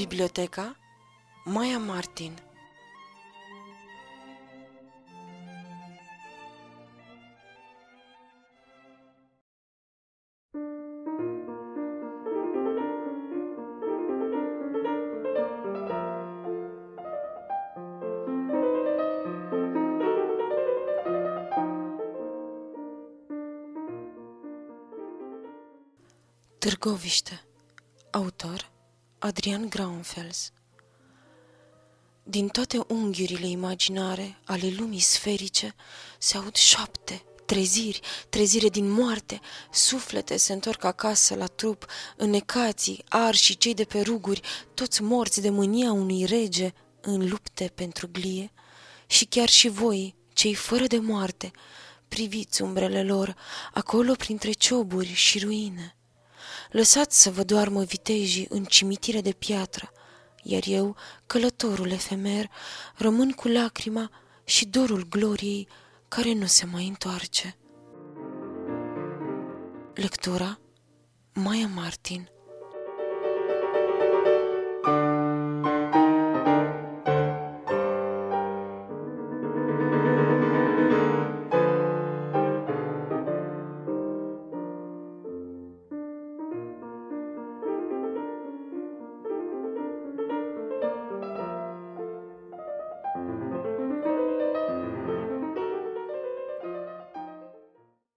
Biblioteca Maya Martin. Târgoviște. Autor Adrian Graunfels Din toate unghiurile imaginare ale lumii sferice se aud șapte, treziri, trezire din moarte, suflete se întorc acasă la trup, înnecații, arși cei de pe ruguri, toți morți de mânia unui rege în lupte pentru glie. Și chiar și voi, cei fără de moarte, priviți umbrele lor, acolo printre cioburi și ruine. Lăsați să vă doarmă vitejii în cimitire de piatră, iar eu, călătorul efemer, rămân cu lacrima și dorul gloriei care nu se mai întoarce. Lectura Maya Martin